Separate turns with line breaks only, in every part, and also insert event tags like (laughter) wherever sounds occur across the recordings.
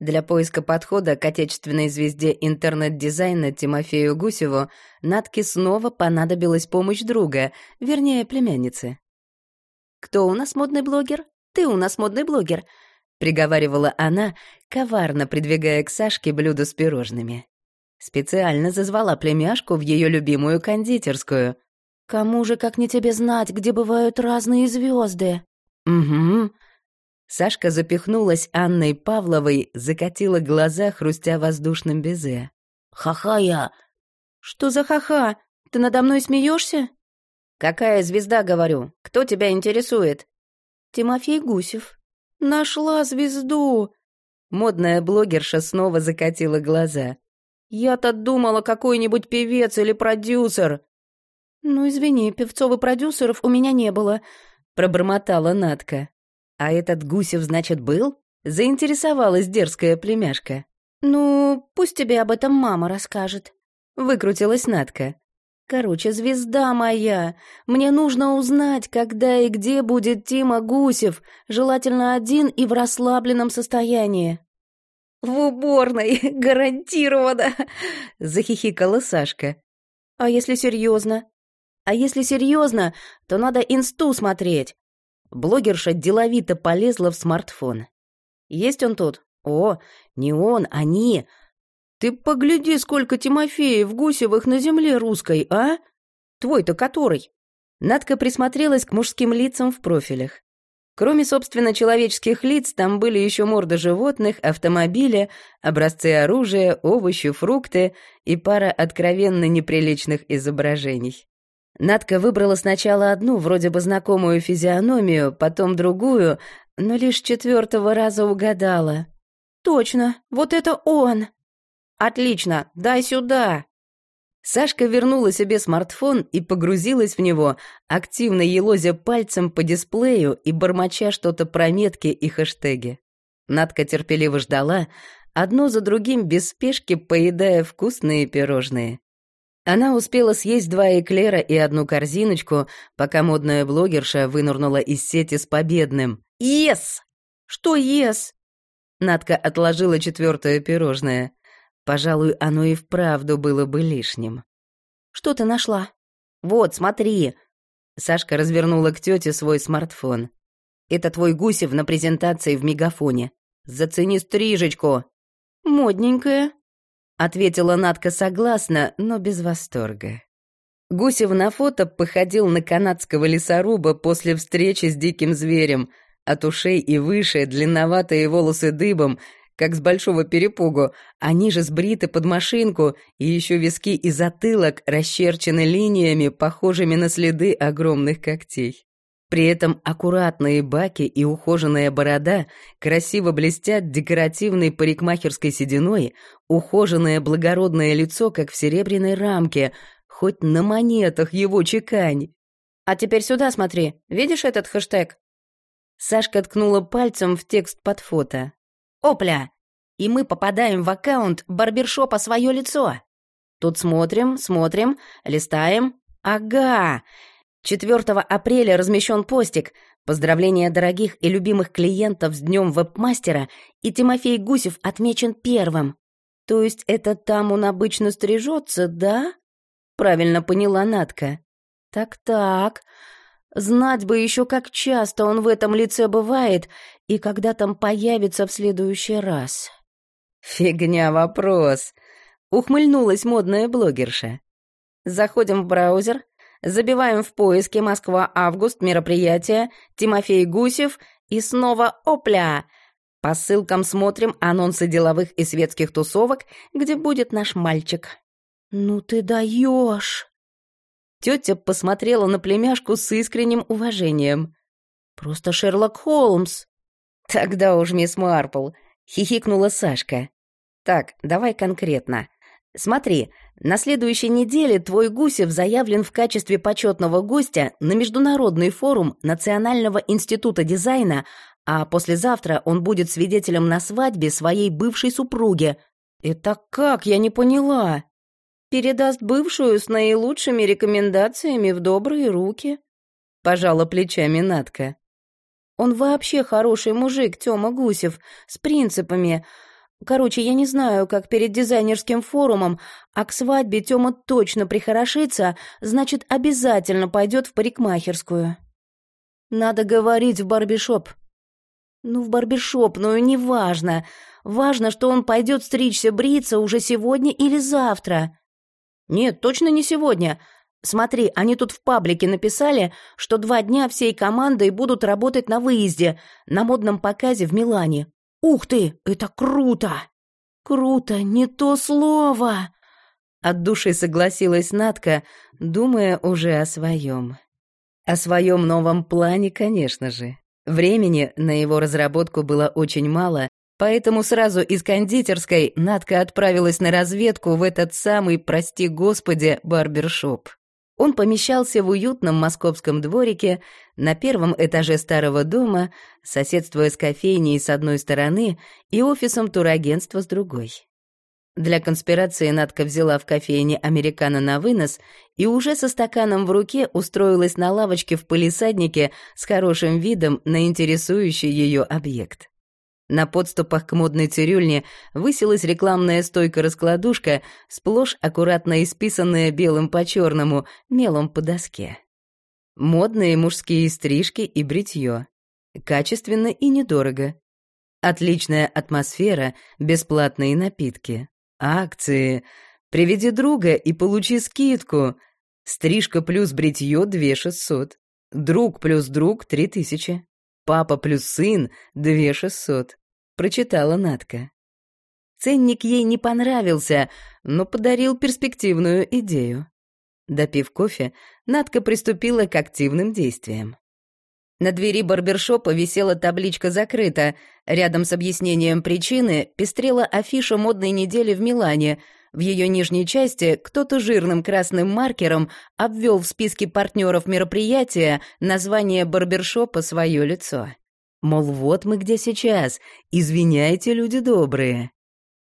Для поиска подхода к отечественной звезде интернет-дизайна Тимофею Гусеву Натке снова понадобилась помощь друга, вернее, племянницы. «Кто у нас модный блогер? Ты у нас модный блогер», — приговаривала она, коварно придвигая к Сашке блюдо с пирожными. Специально зазвала племяшку в ее любимую кондитерскую.
«Кому же, как не тебе знать, где бывают разные звезды?
«Угу». Сашка запихнулась Анной Павловой, закатила глаза, хрустя воздушным безе.
«Ха-ха я!» «Что за ха-ха? Ты надо мной смеешься?
«Какая звезда, говорю? Кто тебя интересует?»
«Тимофей Гусев». «Нашла звезду!»
Модная блогерша снова закатила глаза.
«Я-то думала, какой-нибудь певец или продюсер». «Ну, извини, певцов и продюсеров у меня не было», — пробормотала Натка.
«А этот Гусев, значит, был?» — заинтересовалась дерзкая племяшка.
«Ну, пусть тебе об этом мама расскажет», — выкрутилась Натка. «Короче, звезда моя, мне нужно узнать, когда и где будет Тима Гусев, желательно один и в расслабленном состоянии».
«В уборной, (laughs) гарантированно!» (laughs) — захихикала Сашка.
«А если серьезно? А если серьезно, то надо инсту смотреть».
Блогерша деловито полезла в смартфон. «Есть он тут? О, не он, они!»
«Ты погляди, сколько Тимофеев Гусевых на земле русской, а? Твой-то который?»
Надка присмотрелась к мужским лицам в профилях. Кроме, собственно, человеческих лиц, там были еще морды животных, автомобили, образцы оружия, овощи, фрукты и пара откровенно неприличных изображений. Надка выбрала сначала одну, вроде бы знакомую физиономию, потом другую, но лишь четвертого раза угадала.
«Точно, вот это он!»
«Отлично, дай сюда!» Сашка вернула себе смартфон и погрузилась в него, активно елозя пальцем по дисплею и бормоча что-то про метки и хэштеги. Надка терпеливо ждала, одно за другим без спешки поедая вкусные пирожные. Она успела съесть два эклера и одну корзиночку, пока модная блогерша вынырнула из сети с победным «Ес!»
«Что ес?»
Надка отложила четвертое пирожное. Пожалуй, оно и вправду было бы лишним.
«Что ты нашла?»
«Вот, смотри!» Сашка развернула к тете свой смартфон. «Это твой Гусев на презентации в Мегафоне. Зацени стрижечку!»
«Модненькая», —
ответила Надка согласно, но без восторга. Гусев на фото походил на канадского лесоруба после встречи с диким зверем. От ушей и выше длинноватые волосы дыбом, как с большого перепугу, они же сбриты под машинку, и еще виски и затылок расчерчены линиями, похожими на следы огромных когтей. При этом аккуратные баки и ухоженная борода красиво блестят декоративной парикмахерской сединой, ухоженное благородное лицо, как в серебряной рамке, хоть на монетах его чекань.
«А теперь сюда смотри, видишь этот хэштег?»
Сашка ткнула пальцем в текст под фото.
Опля! И мы попадаем в аккаунт барбершопа «Свое лицо».
Тут смотрим, смотрим, листаем. Ага! 4 апреля размещен постик. Поздравления дорогих и любимых клиентов с Днем вебмастера, и Тимофей Гусев отмечен первым. То есть это там он обычно стрижется, да? Правильно поняла Натка. Так-так, Знать бы еще, как часто он в этом лице бывает и когда там появится в следующий раз. Фигня вопрос. Ухмыльнулась модная блогерша. Заходим в браузер, забиваем в поиске «Москва-август» мероприятие, Тимофей Гусев и снова «Опля!» По ссылкам смотрим анонсы деловых и светских тусовок, где будет наш мальчик.
«Ну ты даешь!»
Тетя посмотрела на племяшку с искренним уважением. «Просто Шерлок Холмс». «Тогда уж мисс Марпл», — хихикнула Сашка. «Так, давай конкретно. Смотри, на следующей неделе твой Гусев заявлен в качестве почетного гостя на Международный форум Национального института дизайна, а послезавтра он будет свидетелем на свадьбе своей бывшей супруги. Это как, я не поняла?»
передаст бывшую с наилучшими рекомендациями в добрые руки», — пожала плечами Натка. «Он вообще хороший мужик, Тёма Гусев, с принципами. Короче, я не знаю, как перед дизайнерским форумом, а к свадьбе Тёма точно прихорошится, значит, обязательно пойдет в парикмахерскую. Надо говорить в барбишоп. Ну, в барбишоп, ну и неважно. Важно, что он пойдет стричься, бриться уже сегодня или завтра. Нет, точно не сегодня. Смотри, они тут в паблике написали, что два дня всей командой будут работать на выезде, на модном показе в Милане. «Ух ты, это круто!» «Круто, не то слово!»
От души согласилась Натка, думая уже о своем. О своем новом плане, конечно же. Времени на его разработку было очень мало, поэтому сразу из кондитерской Натка отправилась на разведку в этот самый, прости господи, барбершоп. Он помещался в уютном московском дворике на первом этаже старого дома, соседствуя с кофейней с одной стороны и офисом турагентства с другой. Для конспирации Надка взяла в кофейне американо на вынос и уже со стаканом в руке устроилась на лавочке в палисаднике с хорошим видом на интересующий ее объект. На подступах к модной цирюльне высилась рекламная стойка-раскладушка, сплошь аккуратно исписанная белым по черному мелом по доске. Модные мужские стрижки и бритье. Качественно и недорого. Отличная атмосфера, бесплатные напитки. Акции. Приведи друга и получи скидку. Стрижка плюс бритье — две шестьсот. Друг плюс друг — три тысячи. Папа плюс сын — две шестьсот прочитала Натка. Ценник ей не понравился, но подарил перспективную идею. Допив кофе, Натка приступила к активным действиям. На двери барбершопа висела табличка «Закрыто». Рядом с объяснением причины пестрела афиша модной недели в Милане. В ее нижней части кто-то жирным красным маркером обвел в списке партнеров мероприятия название барбершопа свое лицо. Мол, вот мы где сейчас, извиняйте, люди добрые.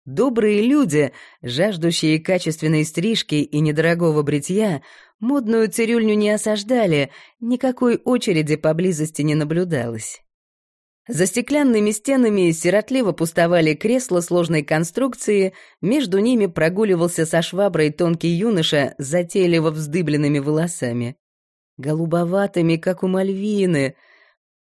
Добрые люди, жаждущие качественной стрижки и недорогого бритья, модную цирюльню не осаждали, никакой очереди поблизости не наблюдалось. За стеклянными стенами сиротливо пустовали кресла сложной конструкции, между ними прогуливался со шваброй тонкий юноша с затейливо вздыбленными волосами. Голубоватыми, как у Мальвины —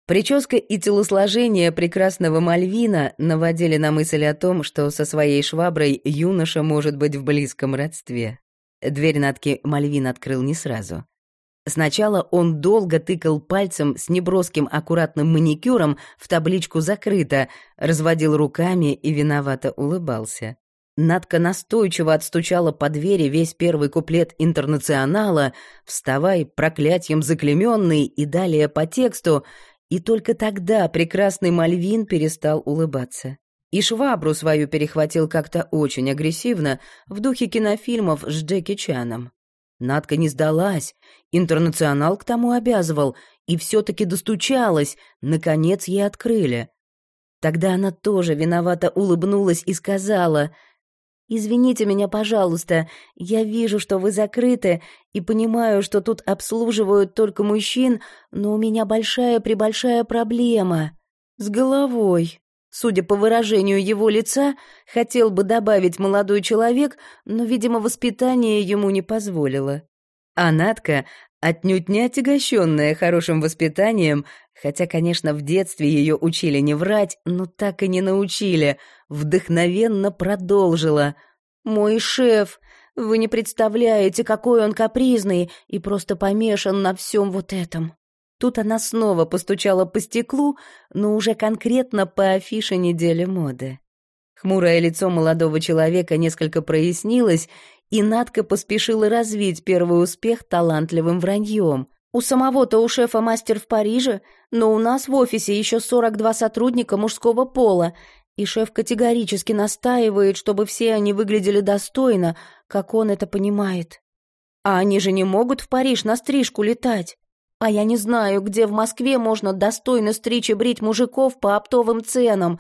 Прическа и телосложение прекрасного Мальвина наводили на мысль о том, что со своей шваброй юноша может быть в близком родстве. Дверь Натки Мальвин открыл не сразу. Сначала он долго тыкал пальцем с неброским аккуратным маникюром в табличку «Закрыто», разводил руками и виновато улыбался. Надка настойчиво отстучала по двери весь первый куплет «Интернационала», «Вставай, проклятьем заклеменный» и далее по тексту, и только тогда прекрасный Мальвин перестал улыбаться. И швабру свою перехватил как-то очень агрессивно, в духе кинофильмов с Джеки Чаном. Надка не сдалась, интернационал к тому обязывал, и все-таки достучалась, наконец ей открыли. Тогда она тоже виновато улыбнулась и сказала — «Извините меня, пожалуйста, я вижу, что вы закрыты, и понимаю, что тут обслуживают только мужчин, но у меня большая-пребольшая проблема. С головой». Судя по выражению его лица, хотел бы добавить молодой человек, но, видимо, воспитание ему не позволило. А Натка, отнюдь не отягощенная хорошим воспитанием, хотя, конечно, в детстве ее учили не врать, но так и не научили — вдохновенно продолжила. «Мой шеф, вы не представляете, какой он капризный и просто помешан на всем вот этом». Тут она снова постучала по стеклу, но уже конкретно по афише недели моды. Хмурое лицо молодого человека несколько прояснилось, и Надка поспешила развить первый успех талантливым враньем. «У самого-то у шефа мастер в Париже, но у нас в офисе еще 42 сотрудника мужского пола, и шеф категорически настаивает, чтобы все они выглядели достойно, как он это понимает. А они же не могут в Париж на стрижку летать. А я не знаю, где в Москве можно достойно стричь и брить мужиков по оптовым ценам.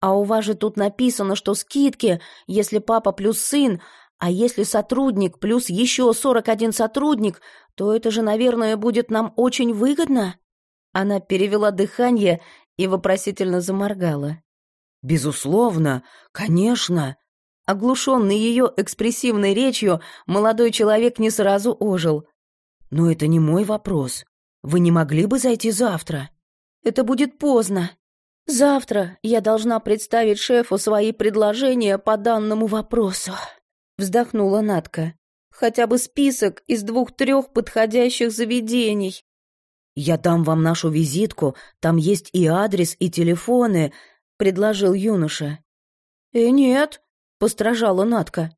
А у вас же тут написано, что скидки, если папа плюс сын, а если сотрудник плюс еще 41 сотрудник, то это же, наверное, будет нам очень выгодно. Она перевела дыхание и вопросительно заморгала.
«Безусловно, конечно». Оглушенный ее экспрессивной речью, молодой человек не сразу ожил. «Но это не мой вопрос. Вы не могли бы зайти завтра?» «Это будет поздно. Завтра я должна представить шефу свои предложения по данному вопросу», — вздохнула Натка. «Хотя бы список из двух-трех подходящих заведений». «Я дам вам нашу визитку, там есть и адрес, и телефоны», — предложил юноша. «Э, нет», — постражала Натка.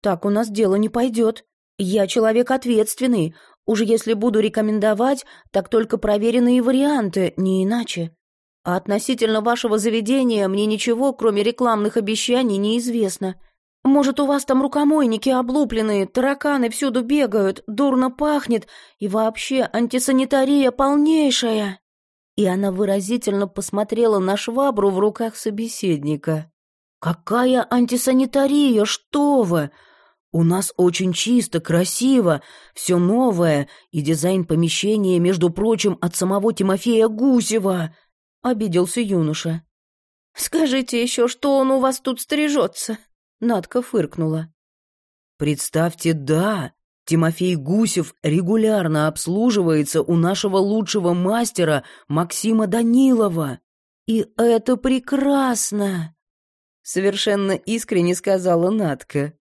«Так у нас дело не пойдет. Я человек ответственный. Уже если буду рекомендовать, так только проверенные варианты, не иначе. А относительно вашего заведения мне ничего, кроме рекламных обещаний, не известно. Может, у вас там рукомойники облупленные, тараканы всюду бегают, дурно пахнет, и вообще антисанитария полнейшая». И она выразительно посмотрела на швабру в руках собеседника. «Какая антисанитария, что вы! У нас очень чисто, красиво, все новое, и дизайн помещения, между прочим, от самого Тимофея Гусева!» — обиделся юноша. «Скажите еще, что он у вас тут стрижется?» Надка фыркнула. «Представьте, да, Тимофей Гусев регулярно обслуживается у нашего лучшего мастера Максима Данилова. И это прекрасно!» Совершенно искренне сказала Надка.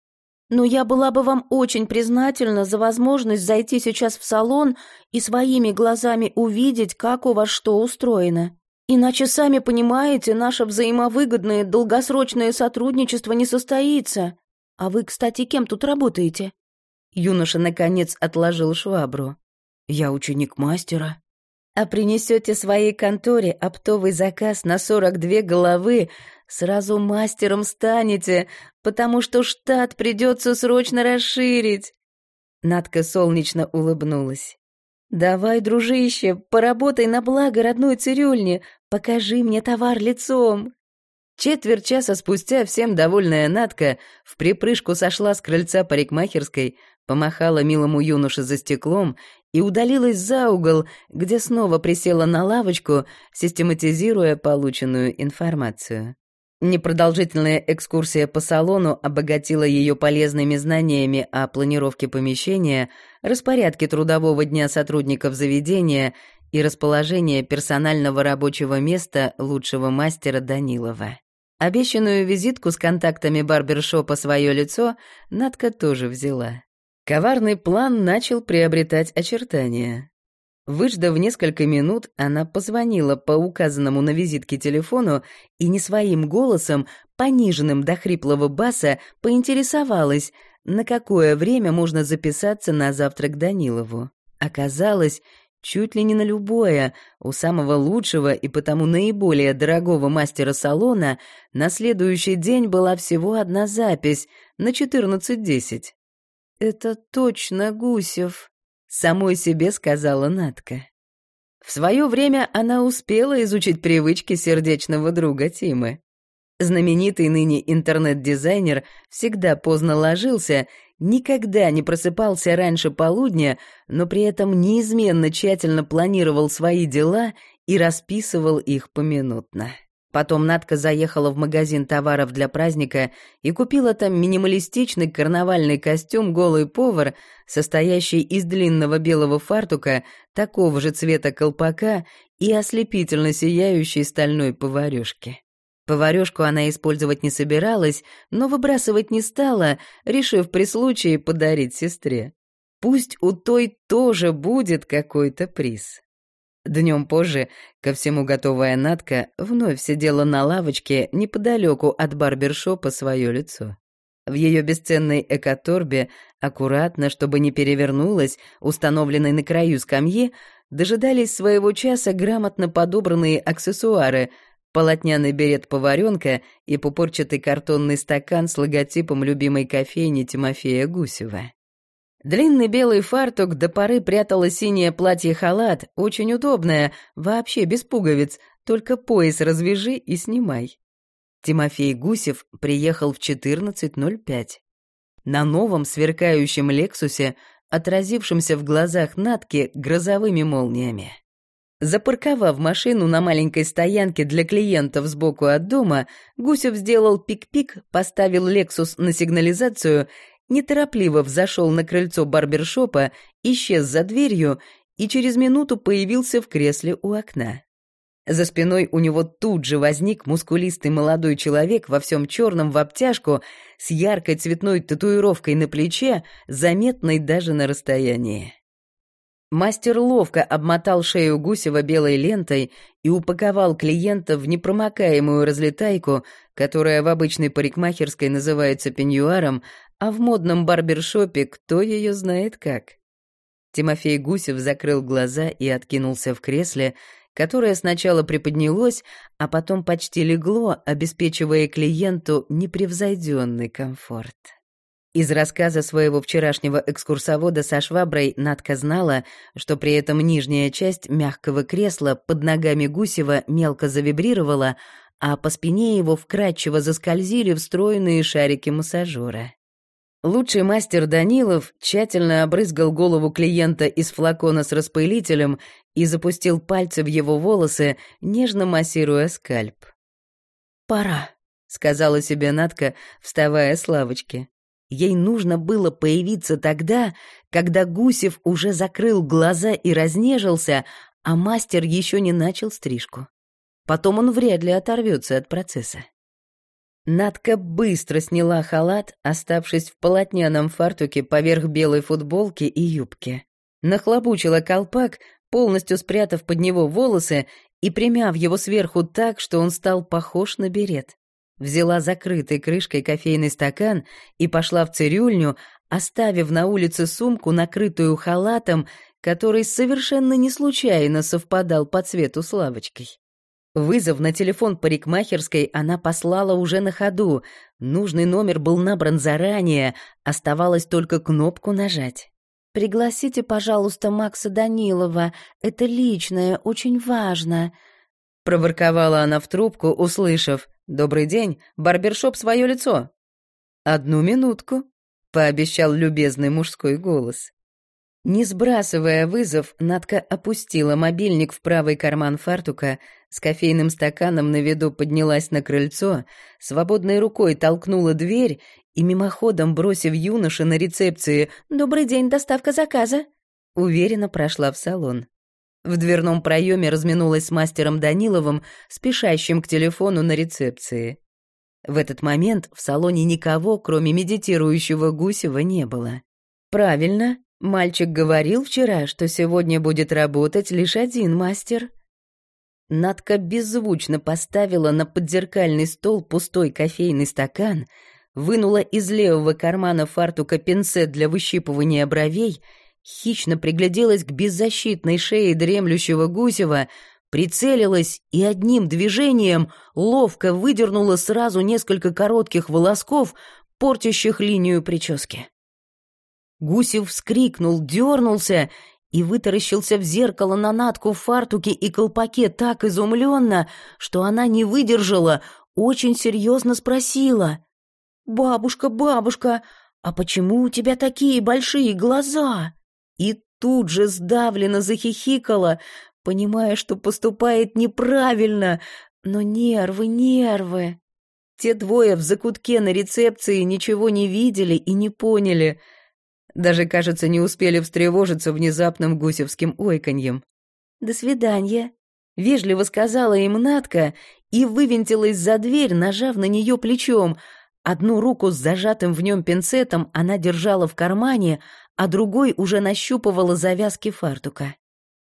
«Но я была бы вам очень признательна за возможность зайти сейчас в салон и своими глазами увидеть, как у вас что устроено. Иначе, сами понимаете, наше взаимовыгодное долгосрочное сотрудничество не состоится. А вы, кстати, кем тут работаете?» Юноша, наконец, отложил швабру. «Я ученик мастера». «А принесете своей конторе оптовый заказ на сорок две головы, сразу мастером станете, потому что штат придется срочно расширить». Надка солнечно улыбнулась. «Давай, дружище, поработай на благо родной цирюльни, покажи мне товар лицом». Четверть часа спустя всем довольная Надка в припрыжку сошла с крыльца парикмахерской, помахала милому юноше за стеклом и удалилась за угол, где снова присела на лавочку, систематизируя полученную информацию. Непродолжительная экскурсия по салону обогатила ее полезными знаниями о планировке помещения, распорядке трудового дня сотрудников заведения и расположении персонального рабочего места лучшего мастера Данилова. Обещанную визитку с контактами барбершопа «Свое лицо» Надка тоже взяла. Коварный план начал приобретать очертания. Выждав несколько минут, она позвонила по указанному на визитке телефону и не своим голосом, пониженным до хриплого баса, поинтересовалась, на какое время можно записаться на завтрак Данилову. Оказалось, чуть ли не на любое, у самого лучшего и потому наиболее дорогого мастера салона на следующий день была всего одна запись на 14.10. «Это точно Гусев», самой себе сказала Натка. В свое время она успела изучить привычки сердечного друга Тимы. Знаменитый ныне интернет-дизайнер всегда поздно ложился, никогда не просыпался раньше полудня, но при этом неизменно тщательно планировал свои дела и расписывал их поминутно. Потом Надка заехала в магазин товаров для праздника и купила там минималистичный карнавальный костюм «Голый повар», состоящий из длинного белого фартука, такого же цвета колпака и ослепительно сияющей стальной поварёшки. Поварёшку она использовать не собиралась, но выбрасывать не стала, решив при случае подарить сестре. Пусть у той тоже будет какой-то приз. Днем позже, ко всему готовая Натка вновь сидела на лавочке неподалеку от барбершопа свое лицо. В ее бесценной экоторбе, аккуратно, чтобы не перевернулась, установленной на краю скамьи, дожидались своего часа грамотно подобранные аксессуары, полотняный берет поваренка и пупорчатый картонный стакан с логотипом любимой кофейни Тимофея Гусева. Длинный белый фартук до поры прятало синее платье-халат, очень удобное, вообще без пуговиц, только пояс развяжи и снимай. Тимофей Гусев приехал в 14.05. На новом сверкающем «Лексусе», отразившемся в глазах Натки грозовыми молниями.
Запарковав машину на маленькой стоянке для клиентов сбоку от дома, Гусев сделал пик-пик, поставил «Лексус» на сигнализацию, неторопливо взошел на крыльцо барбершопа, исчез за дверью и через минуту появился в кресле у окна. За спиной у него тут же возник мускулистый молодой человек во всем черном в обтяжку с яркой цветной татуировкой на плече, заметной даже на расстоянии. Мастер ловко обмотал шею Гусева белой лентой и упаковал клиента в непромокаемую разлетайку, которая в обычной парикмахерской называется пеньюаром, а в модном барбершопе кто ее знает как. Тимофей Гусев закрыл глаза и откинулся в кресле, которое сначала приподнялось, а потом почти легло, обеспечивая клиенту непревзойденный комфорт. Из рассказа своего вчерашнего экскурсовода со шваброй Надка знала, что при этом нижняя часть мягкого кресла под ногами Гусева мелко завибрировала, а по спине его вкрадчиво заскользили встроенные шарики массажера. Лучший мастер Данилов тщательно обрызгал голову клиента из флакона с распылителем и запустил пальцы в его волосы, нежно массируя скальп. «Пора», — сказала себе Надка, вставая с лавочки. Ей нужно было появиться тогда, когда Гусев уже закрыл глаза и разнежился, а мастер еще не начал стрижку. Потом он вряд ли оторвется от процесса. Надка быстро сняла халат, оставшись в полотняном фартуке поверх белой футболки и юбки. Нахлобучила колпак, полностью спрятав под него волосы и примяв его сверху так, что он стал похож на берет взяла закрытой крышкой кофейный стакан и пошла в цирюльню, оставив на улице сумку, накрытую халатом, который совершенно не случайно совпадал по цвету с лавочкой. Вызов на телефон парикмахерской она послала уже на ходу. Нужный номер был набран заранее, оставалось только кнопку нажать. «Пригласите, пожалуйста, Макса Данилова. Это личное, очень важно», — проворковала она в трубку, услышав. «Добрый день, барбершоп свое лицо». «Одну минутку», — пообещал любезный мужской голос. Не сбрасывая вызов, Надка опустила мобильник в правый карман фартука, с кофейным стаканом на виду поднялась на крыльцо, свободной рукой толкнула дверь и, мимоходом бросив юноша на рецепции «Добрый день, доставка заказа», уверенно прошла в салон. В дверном проеме разминулась с мастером Даниловым, спешащим к телефону на рецепции. В этот момент в салоне никого, кроме медитирующего Гусева, не было. Правильно, мальчик говорил вчера, что сегодня будет работать лишь один мастер. Надка беззвучно поставила на подзеркальный стол пустой кофейный стакан, вынула из левого кармана фартука пинцет для выщипывания бровей — хищно пригляделась к беззащитной шее дремлющего Гусева, прицелилась и одним движением ловко выдернула сразу несколько коротких волосков, портящих линию прически. Гусев вскрикнул, дернулся и вытаращился в зеркало на натку в фартуке и колпаке так изумленно, что она не выдержала, очень серьезно спросила. «Бабушка, бабушка, а почему у тебя такие большие глаза?» И тут же сдавленно захихикала, понимая, что поступает неправильно, но нервы, нервы. Те двое в закутке на рецепции ничего не видели и не поняли. Даже, кажется, не успели встревожиться внезапным гусевским ойканьем. «До свидания», — вежливо сказала им Натка и вывинтилась за дверь, нажав на нее плечом. Одну руку с зажатым в нем пинцетом она держала в кармане, а другой уже нащупывала завязки фартука.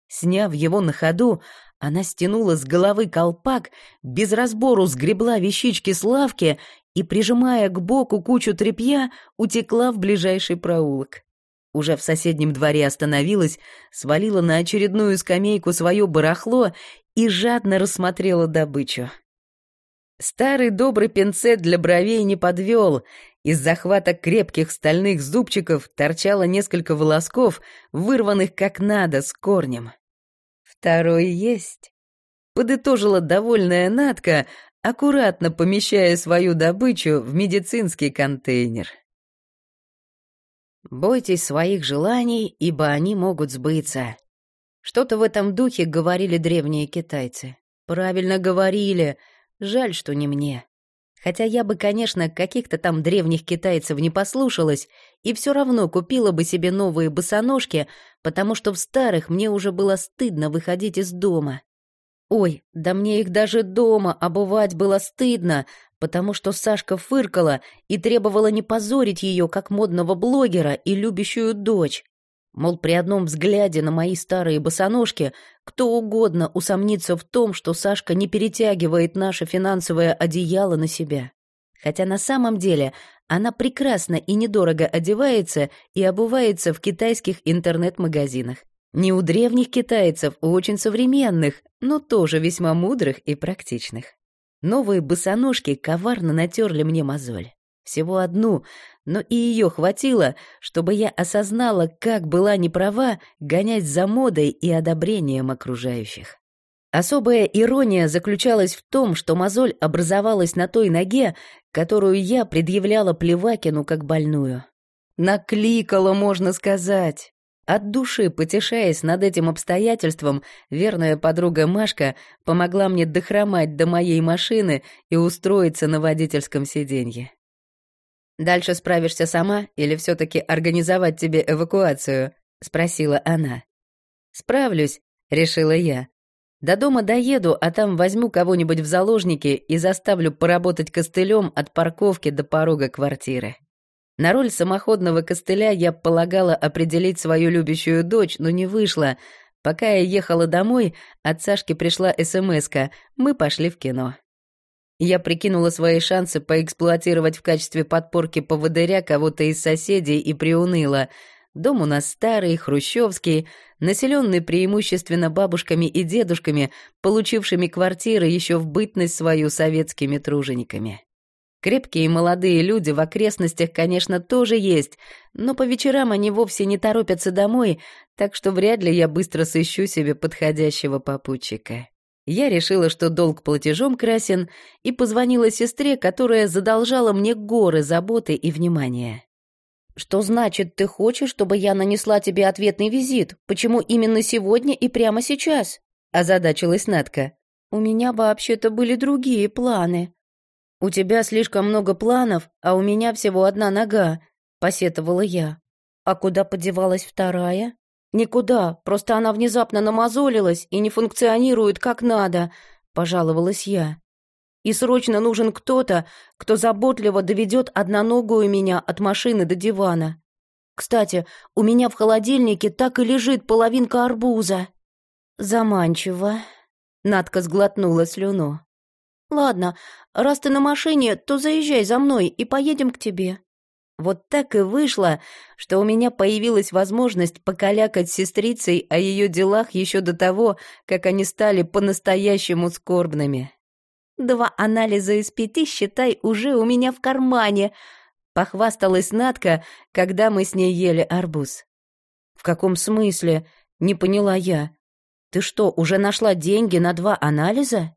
Сняв его на ходу, она стянула с головы колпак, без разбору сгребла вещички с лавки и, прижимая к боку кучу тряпья, утекла в ближайший проулок. Уже в соседнем дворе остановилась, свалила на очередную скамейку свое барахло и жадно рассмотрела добычу. Старый добрый пинцет для бровей не подвел, из захвата крепких стальных зубчиков торчало несколько волосков, вырванных как надо с корнем. «Второй есть», — подытожила довольная Натка, аккуратно помещая свою добычу в медицинский контейнер. «Бойтесь своих желаний, ибо они могут сбыться». Что-то в этом духе говорили древние китайцы. Правильно говорили. Жаль, что не мне. Хотя я бы, конечно, каких-то там древних китайцев не послушалась и все равно купила бы себе новые босоножки, потому что в старых мне уже было стыдно выходить из дома. Ой, да мне их даже дома обувать было стыдно, потому что Сашка фыркала и требовала не позорить ее как модного блогера и любящую дочь. Мол, при одном взгляде на мои старые босоножки кто угодно усомнится в том, что Сашка не перетягивает наше финансовое одеяло на себя. Хотя на самом деле она прекрасно и недорого одевается и обувается в китайских интернет-магазинах. Не у древних китайцев, у очень современных, но тоже весьма мудрых и практичных. Новые босоножки коварно натерли мне мозоль. Всего одну, но и ее хватило, чтобы я осознала, как была неправа гонять за модой и одобрением окружающих. Особая ирония заключалась в том, что мозоль образовалась на той ноге, которую я предъявляла Плевакину как больную. Накликала, можно сказать. От души, потешаясь над этим обстоятельством, верная подруга Машка помогла мне дохромать до моей машины и устроиться на водительском сиденье. «Дальше справишься сама или все-таки организовать тебе эвакуацию?» — спросила она. «Справлюсь», — решила я. «До дома доеду, а там возьму кого-нибудь в заложники и заставлю поработать костылем от парковки до порога квартиры». На роль самоходного костыля я полагала определить свою любящую дочь, но не вышло. Пока я ехала домой, от Сашки пришла смс -ка. Мы пошли в кино. Я прикинула свои шансы поэксплуатировать в качестве подпорки поводыря кого-то из соседей и приуныла. Дом у нас старый, хрущевский, населенный преимущественно бабушками и дедушками, получившими квартиры еще в бытность свою советскими тружениками. Крепкие молодые люди в окрестностях, конечно, тоже есть, но по вечерам они вовсе не торопятся домой, так что вряд ли я быстро сыщу себе подходящего попутчика. Я решила, что долг платежом красен, и позвонила сестре, которая задолжала мне горы заботы и внимания. «Что значит, ты хочешь, чтобы я нанесла тебе ответный визит? Почему именно сегодня и прямо сейчас?» — озадачилась Надка. «У меня вообще-то были другие планы». «У тебя слишком много планов, а у меня всего одна нога», — посетовала я. «А куда подевалась вторая?» «Никуда, просто она внезапно намазолилась и не функционирует как надо», — пожаловалась я. «И срочно нужен кто-то, кто заботливо доведет одноногую меня от машины до дивана. Кстати, у меня в холодильнике так и лежит половинка арбуза». «Заманчиво», — Надка сглотнула слюну. «Ладно, раз ты на машине, то заезжай за мной и поедем к тебе». Вот так и вышло, что у меня появилась возможность покалякать сестрицей о ее делах еще до того, как они стали по-настоящему скорбными. «Два анализа из пяти, считай, уже у меня в кармане», — похвасталась Надка, когда мы с ней ели арбуз. «В каком смысле?» — не поняла я. «Ты что, уже нашла деньги на два анализа?»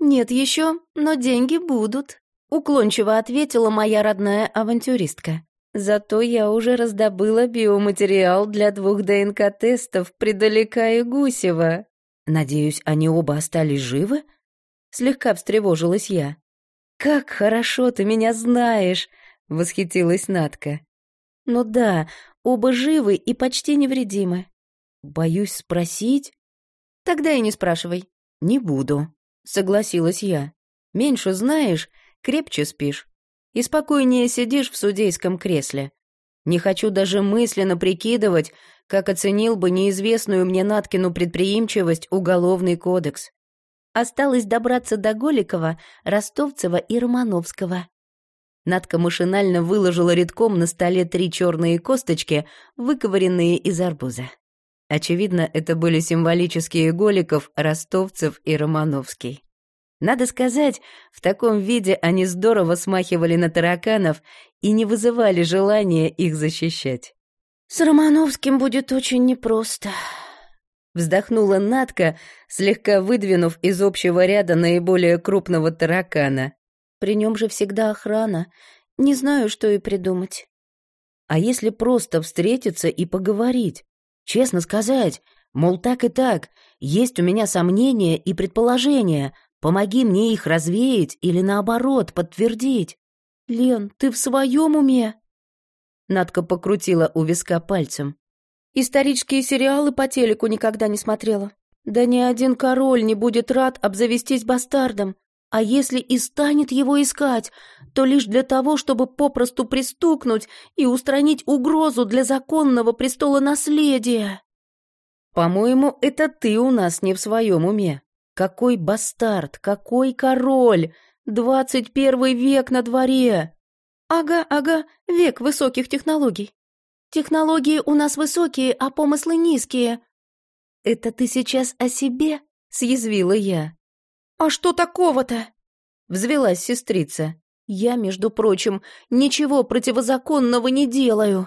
«Нет еще, но деньги будут», Уклончиво ответила моя родная авантюристка. Зато я уже раздобыла биоматериал для двух ДНК-тестов Предалека и Гусева. Надеюсь, они оба остались живы? Слегка встревожилась я. «Как хорошо ты меня знаешь!» — восхитилась Натка. «Ну да, оба живы и почти невредимы. Боюсь спросить?» «Тогда и не спрашивай». «Не буду», — согласилась я. «Меньше знаешь, крепче спишь и спокойнее сидишь в судейском кресле. Не хочу даже мысленно прикидывать, как оценил бы неизвестную мне Наткину предприимчивость Уголовный кодекс. Осталось добраться до Голикова, Ростовцева и Романовского. Надка машинально выложила редком на столе три черные косточки, выковыренные из арбуза. Очевидно, это были символические Голиков, Ростовцев и Романовский. Надо сказать, в таком виде они здорово смахивали на тараканов и не вызывали желания их защищать. «С Романовским будет очень непросто», — вздохнула Натка, слегка выдвинув из общего ряда наиболее крупного таракана. «При нем же всегда охрана. Не знаю, что и придумать». «А если просто встретиться и поговорить? Честно сказать, Мол, так и так, есть у меня сомнения и предположения, помоги мне их развеять или, наоборот, подтвердить.
«Лен, ты в своем уме?»
Надка покрутила у виска пальцем.
«Исторические сериалы по телеку никогда не смотрела. Да ни один король не будет рад обзавестись бастардом. А если и станет его искать, то лишь для того, чтобы попросту пристукнуть и устранить угрозу для законного престола наследия.
По-моему, это ты у нас не в своем уме. Какой бастард, какой король! Двадцать первый век на дворе!
Ага, ага, век высоких технологий. Технологии у нас высокие, а помыслы низкие.
Это ты сейчас о себе? Съязвила я.
«А что такого-то?»
— взвелась сестрица. «Я, между прочим, ничего противозаконного не делаю».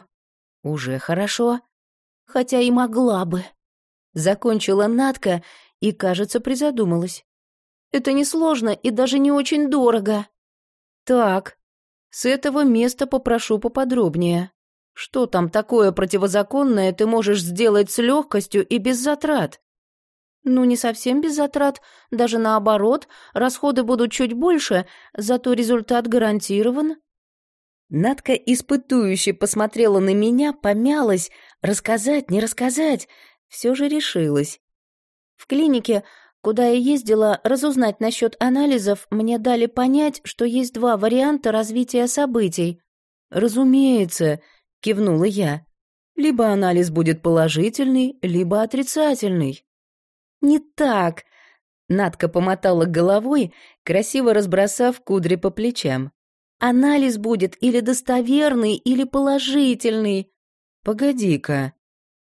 «Уже хорошо. Хотя и могла бы». Закончила Натка и, кажется, призадумалась.
«Это несложно и даже не очень дорого».
«Так, с этого места попрошу поподробнее. Что там такое противозаконное ты можешь сделать с легкостью и без затрат?»
Ну, не совсем без затрат, даже наоборот, расходы будут чуть больше, зато результат гарантирован.
Надка испытующе посмотрела на меня, помялась, рассказать, не рассказать, все же решилась.
В клинике, куда я ездила разузнать насчет анализов, мне дали понять, что есть два варианта развития событий.
«Разумеется», — кивнула я. «Либо анализ будет положительный, либо отрицательный».
«Не так!»
Надка помотала головой, красиво разбросав кудри по плечам.
«Анализ будет или достоверный, или положительный».
«Погоди-ка».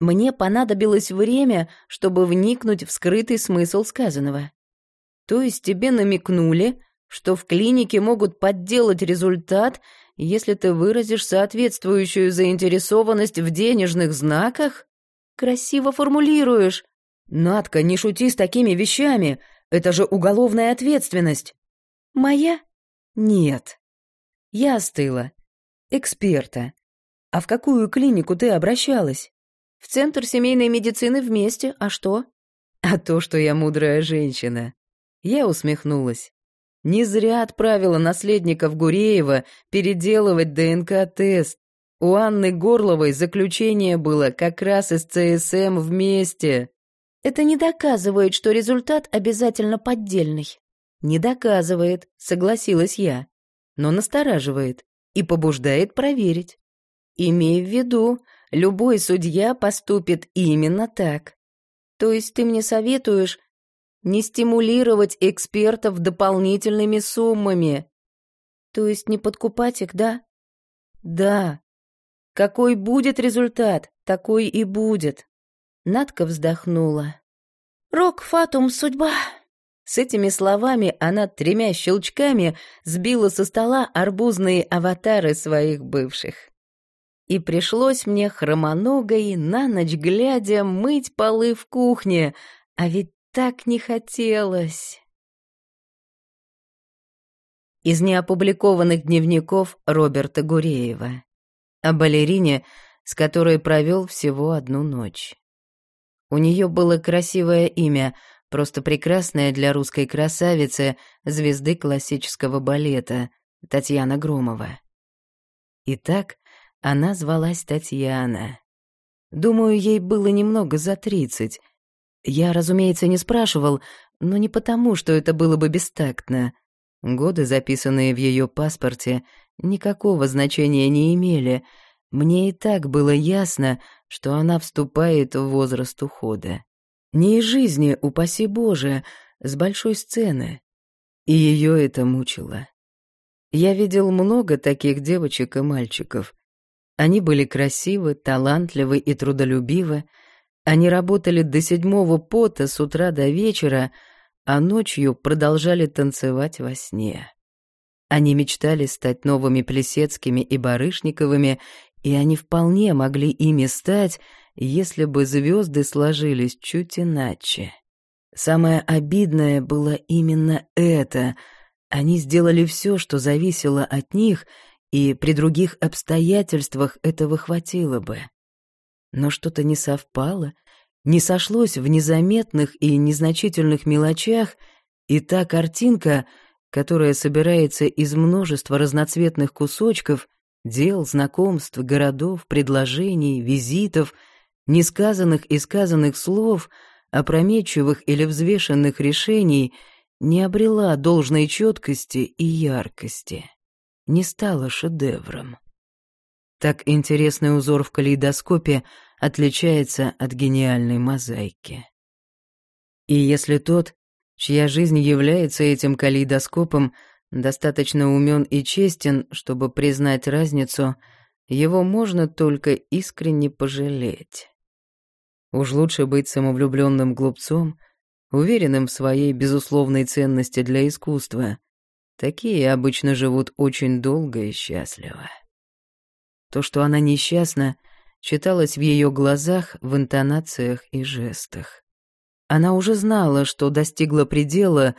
Мне понадобилось время, чтобы вникнуть в скрытый смысл сказанного. То есть тебе намекнули, что в клинике могут подделать результат, если ты выразишь соответствующую заинтересованность в денежных знаках?
Красиво формулируешь.
«Надка, не шути с такими вещами! Это же уголовная ответственность!»
«Моя?»
«Нет». Я остыла. «Эксперта. А в какую клинику ты обращалась?»
«В Центр семейной медицины вместе. А что?»
«А то, что я мудрая женщина». Я усмехнулась. Не зря отправила наследников Гуреева переделывать ДНК-тест. У Анны Горловой заключение было как раз из ЦСМ вместе.
Это не доказывает, что результат обязательно поддельный.
Не доказывает, согласилась я, но настораживает и побуждает проверить. Имей в виду, любой судья поступит именно так.
То есть ты мне советуешь не стимулировать экспертов дополнительными суммами? То есть не подкупать их, да?
Да. Какой будет результат, такой и будет. Надка вздохнула.
«Рок, фатум, судьба!»
С этими словами она тремя щелчками сбила со стола арбузные аватары своих бывших. И пришлось мне хромоногой на ночь глядя мыть полы в кухне, а ведь так не хотелось. Из неопубликованных дневников Роберта Гуреева. О балерине, с которой провел всего одну ночь. У нее было красивое имя, просто прекрасное для русской красавицы, звезды классического балета, Татьяна Громова. Итак, она звалась Татьяна. Думаю, ей было немного за тридцать. Я, разумеется, не спрашивал, но не потому, что это было бы бестактно. Годы, записанные в ее паспорте, никакого значения не имели — мне и так было ясно, что она вступает в возраст ухода. Не из жизни, упаси Боже, с большой сцены. И ее это мучило. Я видел много таких девочек и мальчиков. Они были красивы, талантливы и трудолюбивы. Они работали до седьмого пота с утра до вечера, а ночью продолжали танцевать во сне. Они мечтали стать новыми Плесецкими и Барышниковыми и они вполне могли ими стать, если бы звезды сложились чуть иначе. Самое обидное было именно это. Они сделали все, что зависело от них, и при других обстоятельствах этого хватило бы. Но что-то не совпало,
не сошлось в незаметных и незначительных мелочах, и та картинка, которая собирается из множества разноцветных кусочков, дел, знакомств, городов, предложений, визитов, несказанных и сказанных слов, опрометчивых или взвешенных решений, не обрела должной четкости и яркости, не стала шедевром. Так интересный узор в калейдоскопе отличается от гениальной мозаики. И если тот, чья жизнь является этим калейдоскопом, достаточно умен и честен, чтобы признать разницу, его можно только искренне пожалеть. Уж лучше быть самовлюбленным глупцом, уверенным в своей безусловной ценности для искусства. Такие обычно живут очень долго и счастливо. То, что она несчастна, читалось в ее глазах, в интонациях и жестах. Она уже знала, что достигла предела,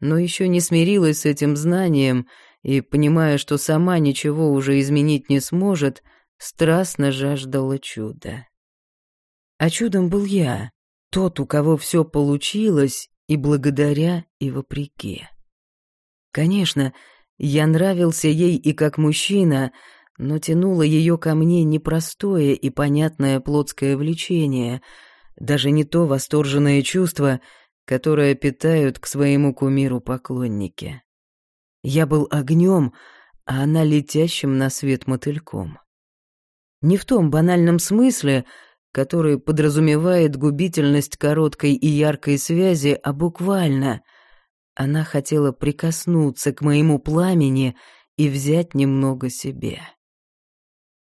но еще не смирилась с этим знанием и, понимая, что сама ничего уже изменить не сможет, страстно жаждала чуда. А чудом был я, тот, у кого все получилось и благодаря, и вопреки. Конечно, я нравился ей и как мужчина — но тянуло ее ко мне непростое и понятное плотское влечение, даже не то восторженное чувство, которое питают к своему кумиру поклонники. Я был огнем, а она летящим на свет мотыльком. Не в том банальном смысле, который подразумевает губительность короткой и яркой связи, а буквально. Она хотела прикоснуться к моему пламени и взять немного себе.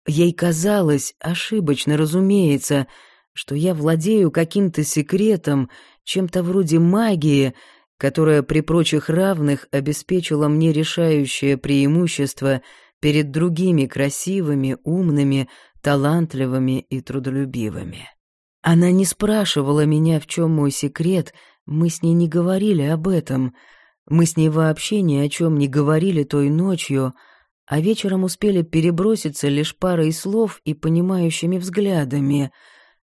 Ей казалось, ошибочно, разумеется, что я владею каким-то секретом, чем-то вроде магии, которая при прочих равных обеспечила мне решающее преимущество перед другими красивыми, умными, талантливыми и трудолюбивыми. Она не спрашивала меня, в чем мой секрет, мы с ней не говорили об этом, мы с ней вообще ни о чем не говорили той ночью — а вечером успели переброситься лишь парой слов и понимающими взглядами.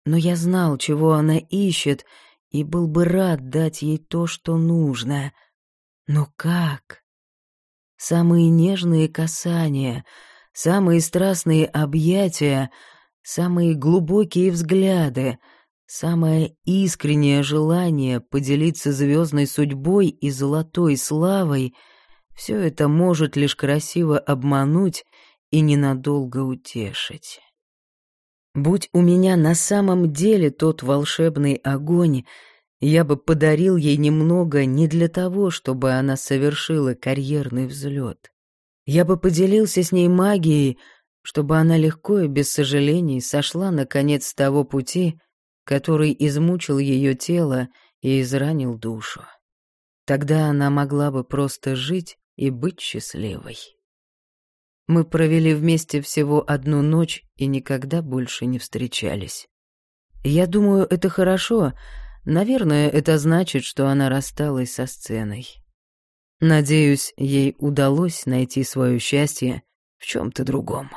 Но я знал, чего она ищет, и был бы рад дать ей то, что нужно. Но как? Самые нежные касания, самые страстные объятия, самые глубокие взгляды, самое искреннее желание поделиться звездной судьбой и золотой славой — все это может лишь красиво обмануть и ненадолго утешить. Будь у меня на самом деле тот волшебный огонь, я бы подарил ей немного не для того, чтобы она совершила карьерный взлет. Я бы поделился с ней магией, чтобы она легко и без сожалений сошла наконец с того пути, который измучил ее тело и изранил душу. Тогда она могла бы просто жить и быть счастливой. Мы провели вместе всего одну ночь и никогда больше не встречались. Я думаю, это хорошо. Наверное, это значит, что она рассталась со сценой. Надеюсь, ей удалось найти свое счастье в чем-то другом.